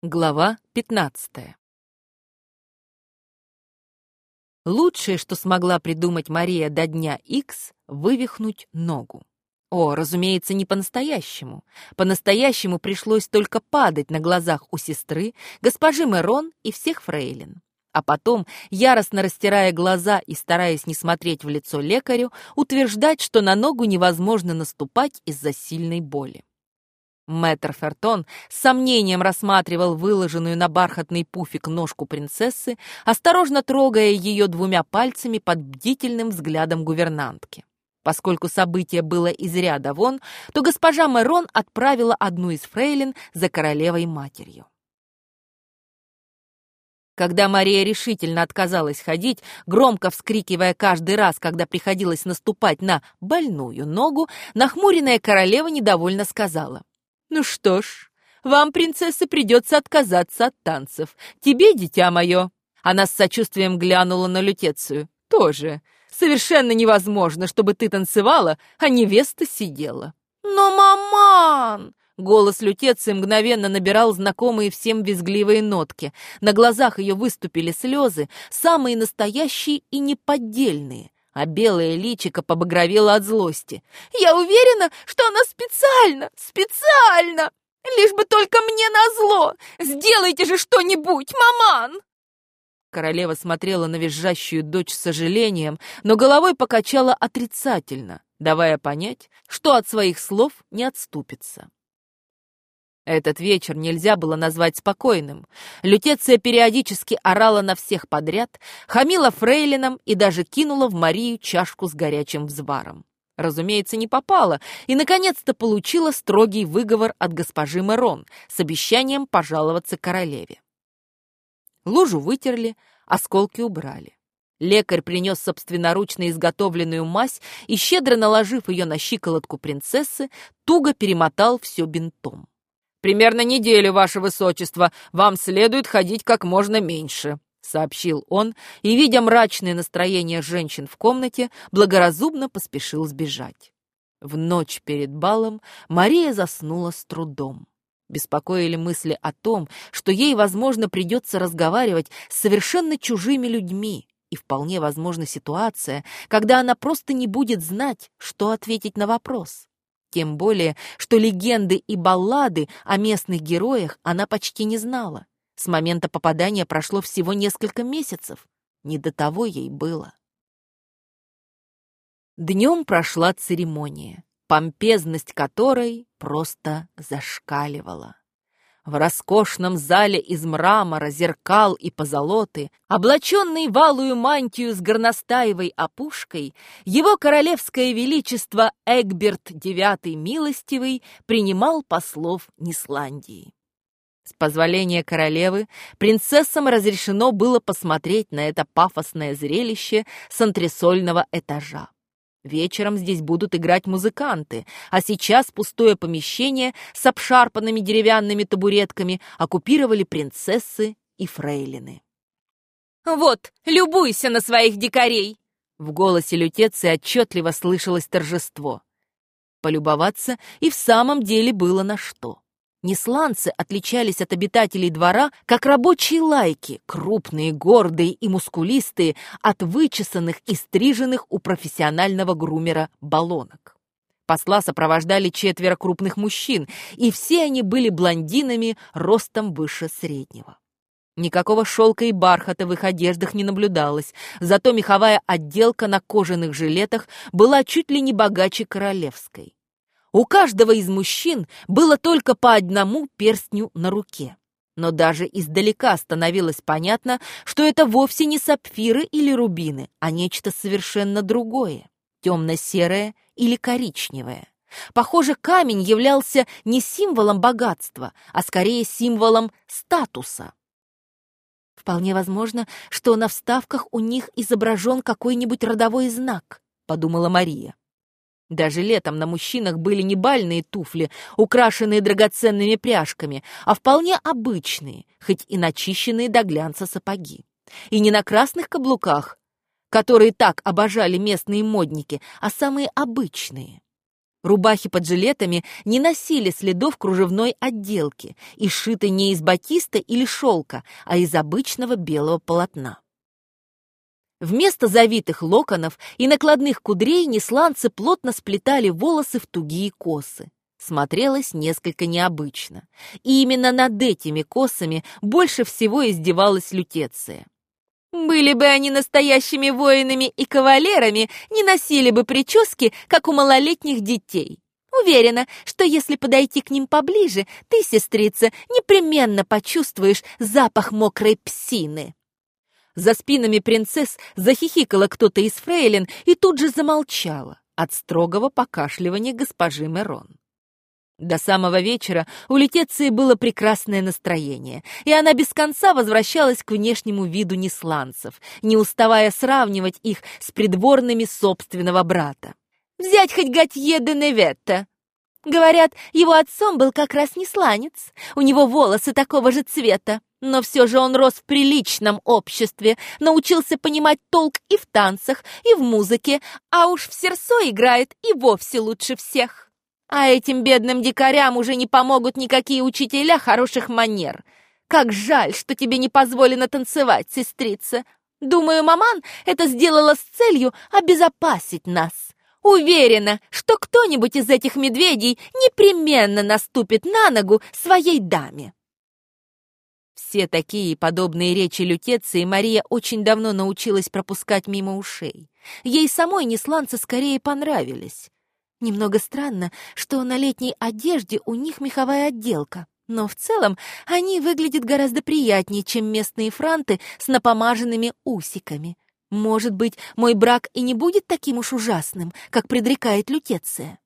Глава 15 Лучшее, что смогла придумать Мария до дня Х, вывихнуть ногу. О, разумеется, не по-настоящему. По-настоящему пришлось только падать на глазах у сестры, госпожи Мерон и всех фрейлин. А потом, яростно растирая глаза и стараясь не смотреть в лицо лекарю, утверждать, что на ногу невозможно наступать из-за сильной боли. Мэтр Фертон с сомнением рассматривал выложенную на бархатный пуфик ножку принцессы, осторожно трогая ее двумя пальцами под бдительным взглядом гувернантки. Поскольку событие было из ряда вон, то госпожа Мэрон отправила одну из фрейлин за королевой-матерью. Когда Мария решительно отказалась ходить, громко вскрикивая каждый раз, когда приходилось наступать на больную ногу, нахмуренная королева недовольно сказала. «Ну что ж, вам, принцесса, придется отказаться от танцев. Тебе, дитя мое!» Она с сочувствием глянула на Лютецию. «Тоже. Совершенно невозможно, чтобы ты танцевала, а невеста сидела». «Но, маман!» Голос Лютеции мгновенно набирал знакомые всем визгливые нотки. На глазах ее выступили слезы, самые настоящие и неподдельные а белое личико побагровело от злости. «Я уверена, что она специально, специально! Лишь бы только мне назло! Сделайте же что-нибудь, маман!» Королева смотрела на визжащую дочь с сожалением, но головой покачала отрицательно, давая понять, что от своих слов не отступится. Этот вечер нельзя было назвать спокойным. Лютеция периодически орала на всех подряд, хамила фрейлинам и даже кинула в Марию чашку с горячим взваром. Разумеется, не попала и, наконец-то, получила строгий выговор от госпожи Мерон с обещанием пожаловаться королеве. Лужу вытерли, осколки убрали. Лекарь принес собственноручно изготовленную мазь и, щедро наложив ее на щиколотку принцессы, туго перемотал все бинтом. Примерно неделю, ваше высочество, вам следует ходить как можно меньше», — сообщил он, и, видя мрачное настроение женщин в комнате, благоразумно поспешил сбежать. В ночь перед балом Мария заснула с трудом. Беспокоили мысли о том, что ей, возможно, придется разговаривать с совершенно чужими людьми, и вполне возможна ситуация, когда она просто не будет знать, что ответить на вопрос. Тем более, что легенды и баллады о местных героях она почти не знала. С момента попадания прошло всего несколько месяцев. Не до того ей было. Днем прошла церемония, помпезность которой просто зашкаливала. В роскошном зале из мрамора, зеркал и позолоты, облаченный в алую мантию с горностаевой опушкой, его королевское величество Эгберт IX Милостивый принимал послов Нисландии. С позволения королевы, принцессам разрешено было посмотреть на это пафосное зрелище с антресольного этажа. Вечером здесь будут играть музыканты, а сейчас пустое помещение с обшарпанными деревянными табуретками оккупировали принцессы и фрейлины. «Вот, любуйся на своих дикарей!» В голосе лютеции отчетливо слышалось торжество. Полюбоваться и в самом деле было на что. Несланцы отличались от обитателей двора, как рабочие лайки, крупные, гордые и мускулистые, от вычесанных и стриженных у профессионального грумера баллонок. Посла сопровождали четверо крупных мужчин, и все они были блондинами ростом выше среднего. Никакого шелка и бархата в их одеждах не наблюдалось, зато меховая отделка на кожаных жилетах была чуть ли не богаче королевской. У каждого из мужчин было только по одному перстню на руке. Но даже издалека становилось понятно, что это вовсе не сапфиры или рубины, а нечто совершенно другое, темно-серое или коричневое. Похоже, камень являлся не символом богатства, а скорее символом статуса. Вполне возможно, что на вставках у них изображен какой-нибудь родовой знак, подумала Мария. Даже летом на мужчинах были не бальные туфли, украшенные драгоценными пряжками, а вполне обычные, хоть и начищенные до глянца сапоги. И не на красных каблуках, которые так обожали местные модники, а самые обычные. Рубахи под жилетами не носили следов кружевной отделки и сшиты не из батиста или шелка, а из обычного белого полотна. Вместо завитых локонов и накладных кудрей несланцы плотно сплетали волосы в тугие косы. Смотрелось несколько необычно. И именно над этими косами больше всего издевалась Лютеция. Были бы они настоящими воинами и кавалерами, не носили бы прически, как у малолетних детей. Уверена, что если подойти к ним поближе, ты, сестрица, непременно почувствуешь запах мокрой псины. За спинами принцесс захихикала кто-то из фрейлин и тут же замолчала от строгого покашливания госпожи Мерон. До самого вечера у Летеции было прекрасное настроение, и она без конца возвращалась к внешнему виду несланцев, не уставая сравнивать их с придворными собственного брата. «Взять хоть Готье де Неветта!» Говорят, его отцом был как раз несланец, у него волосы такого же цвета, но все же он рос в приличном обществе, научился понимать толк и в танцах, и в музыке, а уж в сердцо играет и вовсе лучше всех. А этим бедным дикарям уже не помогут никакие учителя хороших манер. Как жаль, что тебе не позволено танцевать, сестрица. Думаю, маман это сделала с целью обезопасить нас. Уверена, что кто-нибудь из этих медведей непременно наступит на ногу своей даме. Все такие подобные речи Лютеции Мария очень давно научилась пропускать мимо ушей. Ей самой несланцы скорее понравились. Немного странно, что на летней одежде у них меховая отделка, но в целом они выглядят гораздо приятнее, чем местные франты с напомаженными усиками. Может быть, мой брак и не будет таким уж ужасным, как предрекает Лютеция.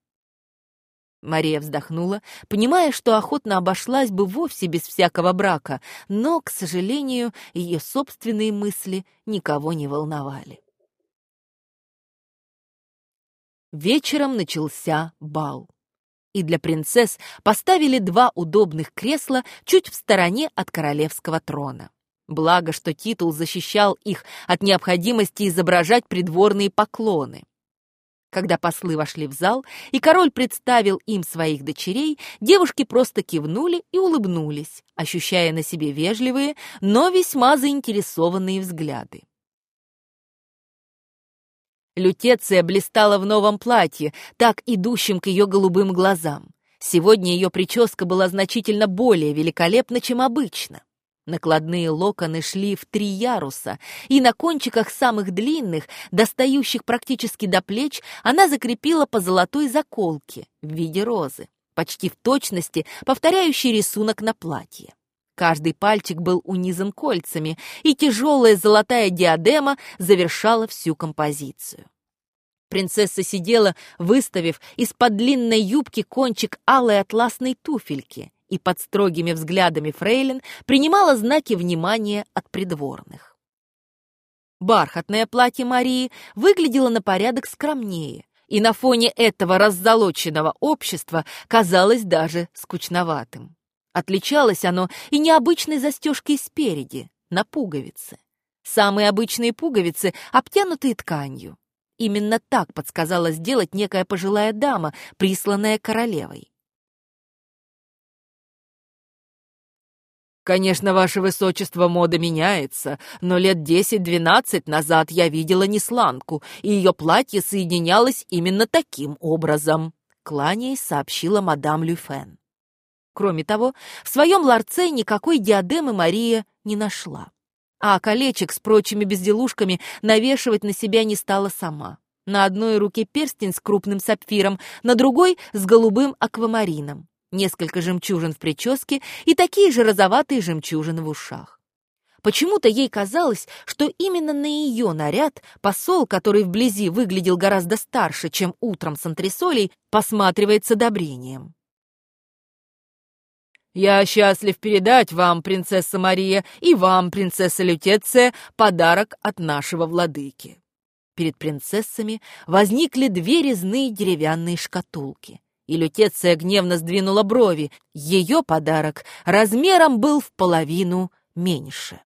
Мария вздохнула, понимая, что охотно обошлась бы вовсе без всякого брака, но, к сожалению, ее собственные мысли никого не волновали. Вечером начался бал. И для принцесс поставили два удобных кресла чуть в стороне от королевского трона. Благо, что титул защищал их от необходимости изображать придворные поклоны. Когда послы вошли в зал, и король представил им своих дочерей, девушки просто кивнули и улыбнулись, ощущая на себе вежливые, но весьма заинтересованные взгляды. Лютеция блистала в новом платье, так идущем к ее голубым глазам. Сегодня ее прическа была значительно более великолепна, чем обычно. Накладные локоны шли в три яруса, и на кончиках самых длинных, достающих практически до плеч, она закрепила по золотой заколке в виде розы, почти в точности повторяющий рисунок на платье. Каждый пальчик был унизан кольцами, и тяжелая золотая диадема завершала всю композицию. Принцесса сидела, выставив из-под длинной юбки кончик алой атласной туфельки и под строгими взглядами фрейлин принимала знаки внимания от придворных. Бархатное платье Марии выглядело на порядок скромнее, и на фоне этого раззолоченного общества казалось даже скучноватым. Отличалось оно и необычной застежкой спереди, на пуговице. Самые обычные пуговицы, обтянутые тканью. Именно так подсказала сделать некая пожилая дама, присланная королевой. Конечно, ваше высочество, мода меняется, но лет десять-двенадцать назад я видела несланку, и ее платье соединялось именно таким образом, кланяясь, сообщила мадам Люфен. Кроме того, в своем ларце никакой диадемы Мария не нашла. А колечек с прочими безделушками навешивать на себя не стала сама. На одной руке перстень с крупным сапфиром, на другой — с голубым аквамарином. Несколько жемчужин в прическе и такие же розоватые жемчужины в ушах. Почему-то ей казалось, что именно на ее наряд посол, который вблизи выглядел гораздо старше, чем утром с антресолей, посматривает с одобрением. «Я счастлив передать вам, принцесса Мария, и вам, принцесса Лютеция, подарок от нашего владыки». Перед принцессами возникли две резные деревянные шкатулки. И Лютеция гневно сдвинула брови. Ее подарок размером был в половину меньше.